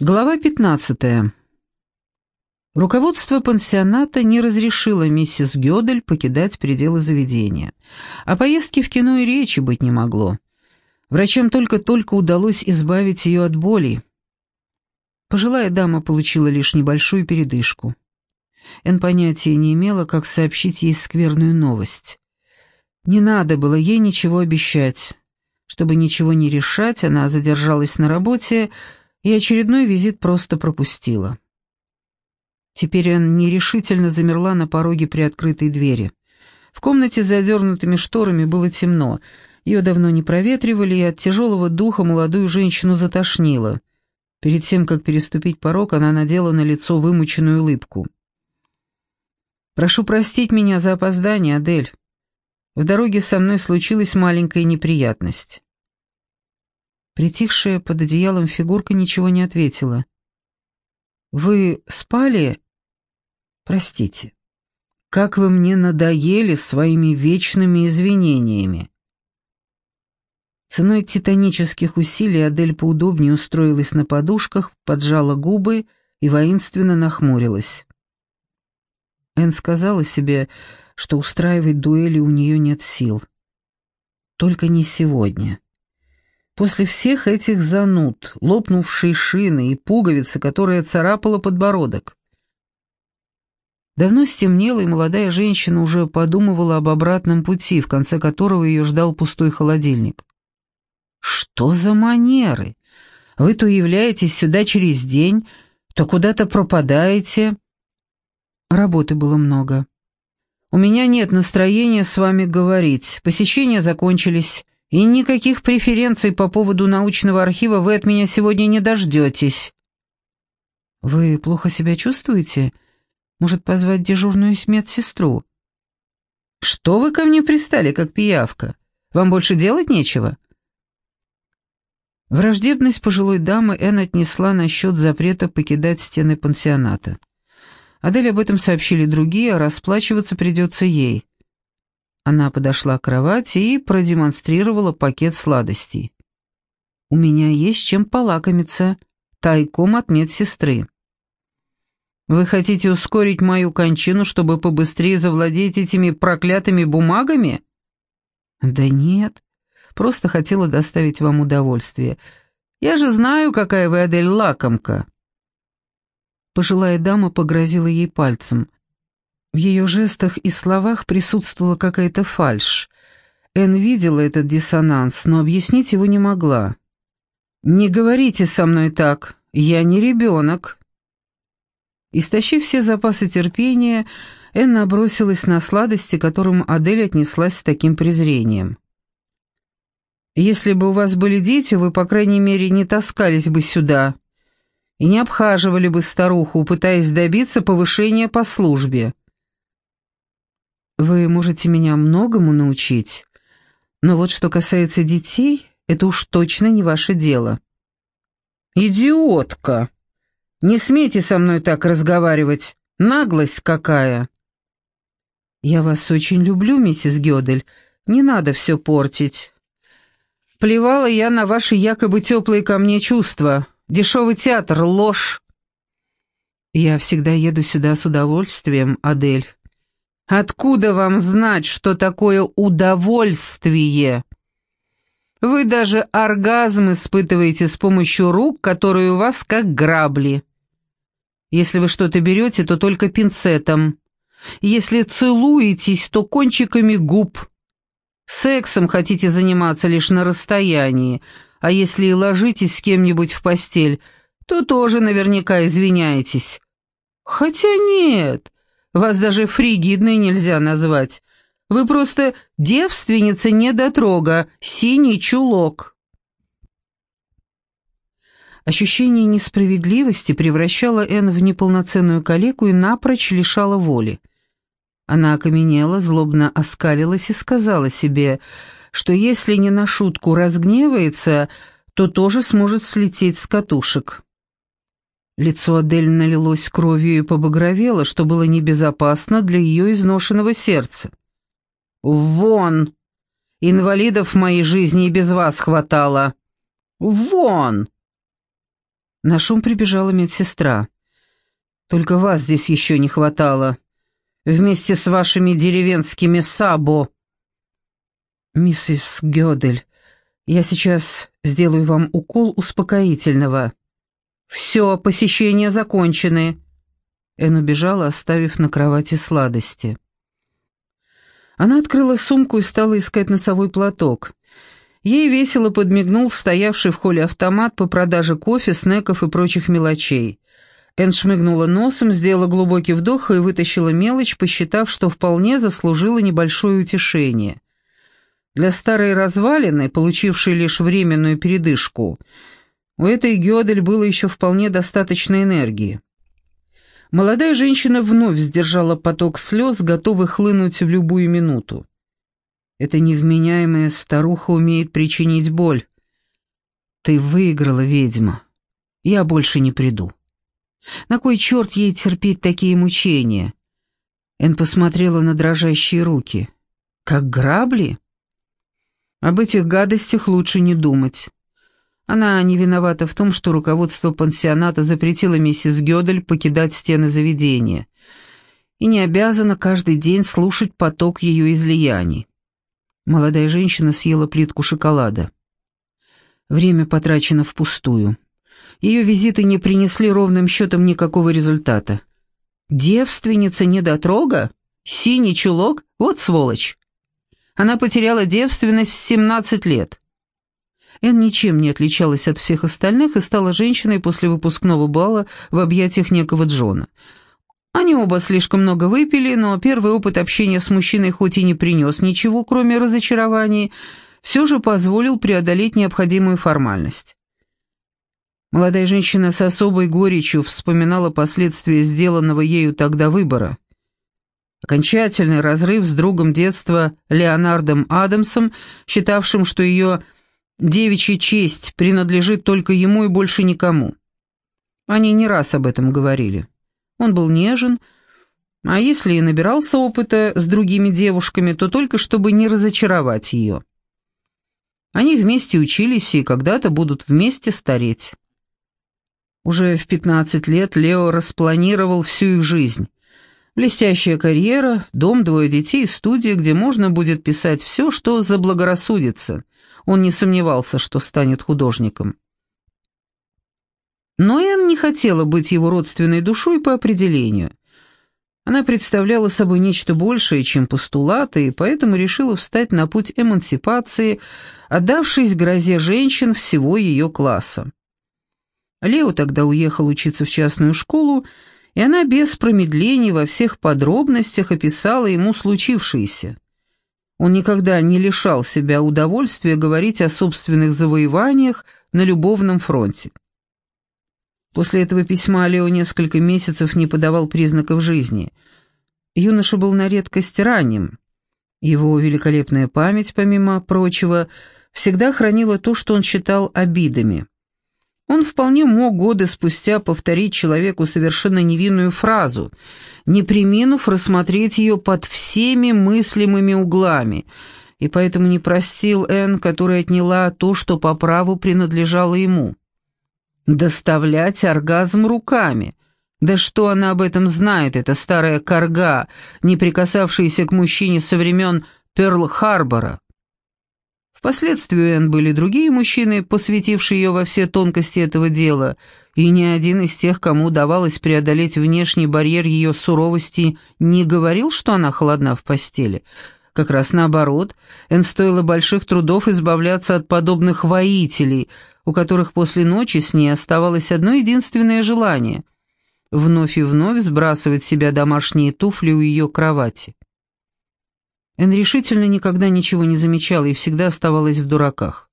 Глава 15. Руководство пансионата не разрешило миссис Гёдель покидать пределы заведения. О поездке в кино и речи быть не могло. Врачам только-только удалось избавить ее от боли. Пожилая дама получила лишь небольшую передышку. Эн понятия не имела, как сообщить ей скверную новость. Не надо было ей ничего обещать. Чтобы ничего не решать, она задержалась на работе, и очередной визит просто пропустила. Теперь она нерешительно замерла на пороге приоткрытой двери. В комнате с задернутыми шторами было темно, ее давно не проветривали, и от тяжелого духа молодую женщину затошнило. Перед тем, как переступить порог, она надела на лицо вымученную улыбку. «Прошу простить меня за опоздание, Адель. В дороге со мной случилась маленькая неприятность». Притихшая под одеялом фигурка ничего не ответила. «Вы спали?» «Простите. Как вы мне надоели своими вечными извинениями!» Ценой титанических усилий Адель поудобнее устроилась на подушках, поджала губы и воинственно нахмурилась. Эн сказала себе, что устраивать дуэли у нее нет сил. Только не сегодня. После всех этих зануд, лопнувшей шины и пуговицы, которая царапала подбородок. Давно стемнело, и молодая женщина уже подумывала об обратном пути, в конце которого ее ждал пустой холодильник. «Что за манеры? Вы то являетесь сюда через день, то куда-то пропадаете». Работы было много. «У меня нет настроения с вами говорить. Посещения закончились. И никаких преференций по поводу научного архива вы от меня сегодня не дождетесь». «Вы плохо себя чувствуете? Может, позвать дежурную медсестру?» «Что вы ко мне пристали, как пиявка? Вам больше делать нечего?» Враждебность пожилой дамы Энн отнесла насчет запрета покидать стены пансионата. Адель об этом сообщили другие, а расплачиваться придется ей. Она подошла к кровати и продемонстрировала пакет сладостей. «У меня есть чем полакомиться, тайком от медсестры». «Вы хотите ускорить мою кончину, чтобы побыстрее завладеть этими проклятыми бумагами?» «Да нет, просто хотела доставить вам удовольствие. Я же знаю, какая вы, Адель, лакомка». Пожилая дама погрозила ей пальцем. В ее жестах и словах присутствовала какая-то фальшь. Эн видела этот диссонанс, но объяснить его не могла. «Не говорите со мной так, я не ребенок». Истощив все запасы терпения, Эн набросилась на сладости, которым Адель отнеслась с таким презрением. «Если бы у вас были дети, вы, по крайней мере, не таскались бы сюда и не обхаживали бы старуху, пытаясь добиться повышения по службе. Вы можете меня многому научить, но вот что касается детей, это уж точно не ваше дело». «Идиотка! Не смейте со мной так разговаривать! Наглость какая!» «Я вас очень люблю, миссис Гёдель. Не надо все портить. Плевала я на ваши якобы теплые ко мне чувства. Дешевый театр, ложь!» «Я всегда еду сюда с удовольствием, Адель. Откуда вам знать, что такое удовольствие? Вы даже оргазм испытываете с помощью рук, которые у вас как грабли. Если вы что-то берете, то только пинцетом. Если целуетесь, то кончиками губ. Сексом хотите заниматься лишь на расстоянии, а если и ложитесь с кем-нибудь в постель, то тоже наверняка извиняетесь. Хотя нет, вас даже фригидной нельзя назвать. Вы просто девственница недотрога, синий чулок». Ощущение несправедливости превращало Энн в неполноценную калеку и напрочь лишало воли. Она окаменела, злобно оскалилась и сказала себе, что если не на шутку разгневается, то тоже сможет слететь с катушек. Лицо Адель налилось кровью и побагровело, что было небезопасно для ее изношенного сердца. «Вон! Инвалидов в моей жизни и без вас хватало! Вон!» На шум прибежала медсестра. «Только вас здесь еще не хватало. Вместе с вашими деревенскими сабо». «Миссис Гёдель, я сейчас сделаю вам укол успокоительного». «Все, посещения закончены». Эн убежала, оставив на кровати сладости. Она открыла сумку и стала искать носовой платок. Ей весело подмигнул стоявший в холле автомат по продаже кофе, снеков и прочих мелочей. Энн шмыгнула носом, сделала глубокий вдох и вытащила мелочь, посчитав, что вполне заслужила небольшое утешение. Для старой развалины, получившей лишь временную передышку, у этой Гёдель было еще вполне достаточно энергии. Молодая женщина вновь сдержала поток слез, готовый хлынуть в любую минуту. Эта невменяемая старуха умеет причинить боль. Ты выиграла, ведьма. Я больше не приду. На кой черт ей терпеть такие мучения? Эн посмотрела на дрожащие руки. Как грабли? Об этих гадостях лучше не думать. Она не виновата в том, что руководство пансионата запретило миссис Гёдель покидать стены заведения и не обязана каждый день слушать поток ее излияний. Молодая женщина съела плитку шоколада. Время потрачено впустую. Ее визиты не принесли ровным счетом никакого результата. Девственница недотрога? Синий чулок? Вот сволочь. Она потеряла девственность в 17 лет. Эн ничем не отличалась от всех остальных и стала женщиной после выпускного бала в объятиях некого Джона — они оба слишком много выпили, но первый опыт общения с мужчиной хоть и не принес ничего, кроме разочарований, все же позволил преодолеть необходимую формальность. Молодая женщина с особой горечью вспоминала последствия сделанного ею тогда выбора. Окончательный разрыв с другом детства Леонардом Адамсом, считавшим, что ее девичья честь принадлежит только ему и больше никому. Они не раз об этом говорили. Он был нежен, а если и набирался опыта с другими девушками, то только чтобы не разочаровать ее. Они вместе учились и когда-то будут вместе стареть. Уже в 15 лет Лео распланировал всю их жизнь. Блестящая карьера, дом, двое детей, студия, где можно будет писать все, что заблагорассудится. Он не сомневался, что станет художником. Но Энн не хотела быть его родственной душой по определению. Она представляла собой нечто большее, чем постулаты, и поэтому решила встать на путь эмансипации, отдавшись грозе женщин всего ее класса. Лео тогда уехал учиться в частную школу, и она без промедлений во всех подробностях описала ему случившееся. Он никогда не лишал себя удовольствия говорить о собственных завоеваниях на любовном фронте. После этого письма Лео несколько месяцев не подавал признаков жизни. Юноша был на редкость ранним. Его великолепная память, помимо прочего, всегда хранила то, что он считал обидами. Он вполне мог годы спустя повторить человеку совершенно невинную фразу, не приминув рассмотреть ее под всеми мыслимыми углами, и поэтому не простил Энн, которая отняла то, что по праву принадлежало ему. Доставлять оргазм руками. Да что она об этом знает, эта старая корга, не прикасавшаяся к мужчине со времен Перл-Харбора? Впоследствии у Энн были другие мужчины, посвятившие ее во все тонкости этого дела, и ни один из тех, кому удавалось преодолеть внешний барьер ее суровости, не говорил, что она холодна в постели. Как раз наоборот, Энн стоило больших трудов избавляться от подобных воителей — у которых после ночи с ней оставалось одно единственное желание — вновь и вновь сбрасывать себя домашние туфли у ее кровати. Эн решительно никогда ничего не замечала и всегда оставалась в дураках.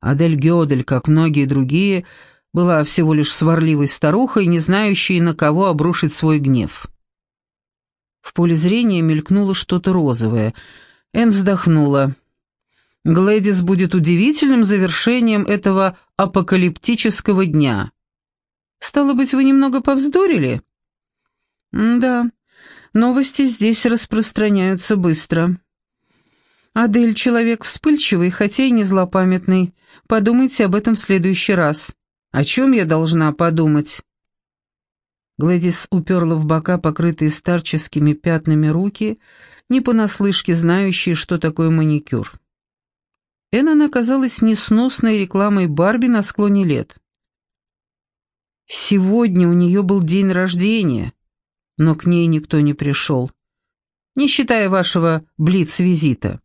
Адель Гёдель, как многие другие, была всего лишь сварливой старухой, не знающей, на кого обрушить свой гнев. В поле зрения мелькнуло что-то розовое. Эн вздохнула. Глэдис будет удивительным завершением этого апокалиптического дня. Стало быть, вы немного повздорили? да, новости здесь распространяются быстро. Адель человек вспыльчивый, хотя и не злопамятный. Подумайте об этом в следующий раз. О чем я должна подумать?» Глэдис уперла в бока покрытые старческими пятнами руки, не понаслышке знающие, что такое маникюр. Эннон оказалась несносной рекламой Барби на склоне лет. Сегодня у нее был день рождения, но к ней никто не пришел, не считая вашего блиц-визита.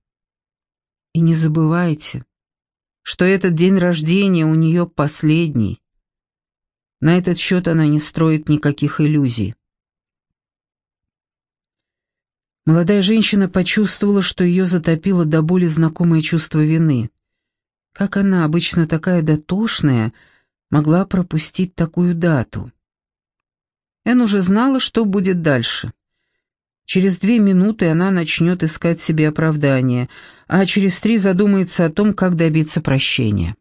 И не забывайте, что этот день рождения у нее последний. На этот счет она не строит никаких иллюзий. Молодая женщина почувствовала, что ее затопило до боли знакомое чувство вины. Как она, обычно такая дотошная, могла пропустить такую дату? Эн уже знала, что будет дальше. Через две минуты она начнет искать себе оправдание, а через три задумается о том, как добиться прощения.